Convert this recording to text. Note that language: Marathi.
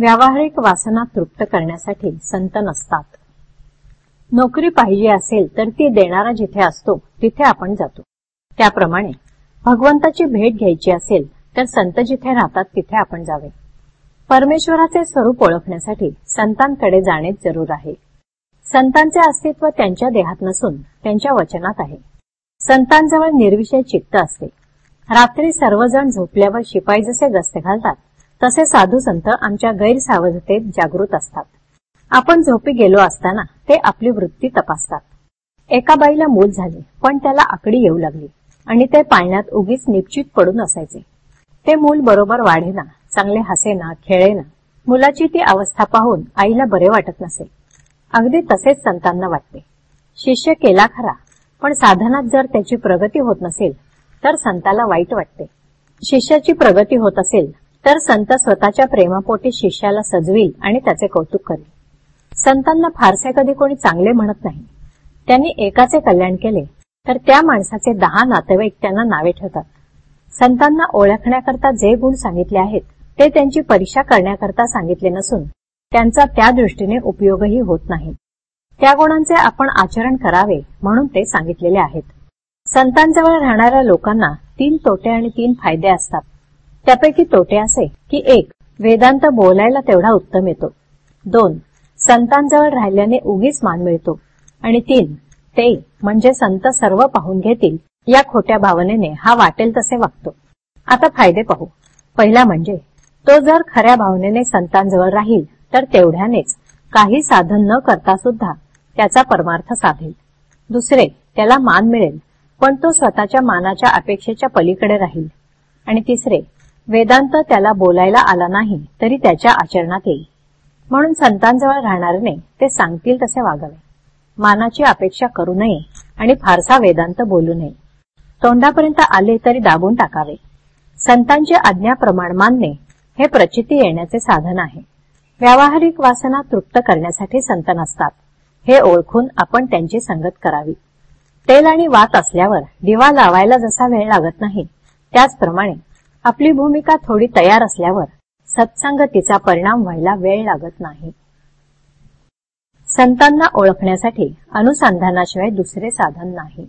व्यावहारिक वासना तृप्त करण्यासाठी संत नसतात. नोकरी पाहिजे असेल तर ती देणारा जिथे असतो तिथे आपण जातो. त्याप्रमाणे भगवंताची भेट घ्यायची असेल तर संत जिथे राहतात तिथे आपण जावे. परमेश्वराचे स्वरूप ओळखण्यासाठी संतांकडे जाणे जरूर आहे. संतांचे अस्तित्व त्यांच्या देहात नसून त्यांच्या वचनात आहे. संतांजवळ निर्विषय चित्त असते. रात्री सर्वजण झोपल्यावर शिपाई जसे गस्त घालतात तसे साधू संत आमच्या गैरसावधतेत जागृत असतात. आपण झोपी गेलो असताना ते आपली वृत्ती तपासतात. एका बाईला मूल झाले पण त्याला आकडी येऊ लागली आणि ते पाळण्यात उगीच निश्चित पडून असायचे ते मूल बरोबर वाढेना चांगले हसेना खेळेना. मुलाची ती अवस्था पाहून आईला बरे वाटत नसे. अगदी तसेच संतांना वाटते. शिष्य केला खरा पण साधनात जर त्याची प्रगती होत नसेल तर संताला वाईट वाटते. शिष्याची प्रगती होत असेल तर संत स्वतःच्या प्रेमापोटी शिष्याला सजवील आणि त्याचे कौतुक करेल. संतांना फारसे कधी कोणी चांगले म्हणत नाही. त्यांनी एकाचे कल्याण केले तर त्या माणसाचे दहा नातेवाईक त्यांना नावे ठेवतात. संतांना ओळखण्याकरता जे गुण सांगितले आहेत ते त्यांची परीक्षा करण्याकरता सांगितले नसून त्यांचा त्या दृष्टीने उपयोगही होत नाही. त्या गुणांचे आपण आचरण करावे म्हणून ते सांगितलेले आहेत. संतांजवळ राहणाऱ्या लोकांना तीन तोटे आणि तीन फायदे असतात. त्यापैकी तोटे असे की एक वेदांत बोलायला तेवढा उत्तम येतो. दोन संतांजवळ राहिल्याने उगीच मान मिळतो. आणि तीन ते म्हणजे संत सर्व पाहून घेतील या खोट्या भावनेने हा वाटेल तसे वागतो. आता फायदे पाहू. पहिला म्हणजे तो जर खऱ्या भावनेने संतांजवळ राहील तर तेवढ्यानेच काही साधन न करता सुद्धा त्याचा परमार्थ साधेल. दुसरे त्याला मान मिळेल पण तो स्वतःच्या मानाच्या अपेक्षेच्या पलीकडे राहील. आणि तिसरे वेदांत त्याला बोलायला आला नाही तरी त्याच्या आचरणात येईल. म्हणून संतांजवळ राहणाऱ्याने ते सांगतील तसे वागावे. मानाची अपेक्षा करू नये आणि फारसा वेदांत बोलू नये. तोंडापर्यंत आले तरी दाबून टाकावे. संतांची आज्ञा प्रमाण मानणे हे प्रचिती येण्याचे साधन आहे. व्यावहारिक वासना तृप्त करण्यासाठी संत नसतात. हे ओळखून आपण त्यांची संगत करावी. तेल आणि वात असल्यावर दिवा लावायला जसा वेळ लागत नाही त्याचप्रमाणे आपली भूमिका थोडी तयार असल्यावर सत्संगतीचा परिणाम व्हायला वेळ लागत नाही. संतांना ओळखण्यासाठी अनुसंधानाशिवाय दुसरे साधन नाही.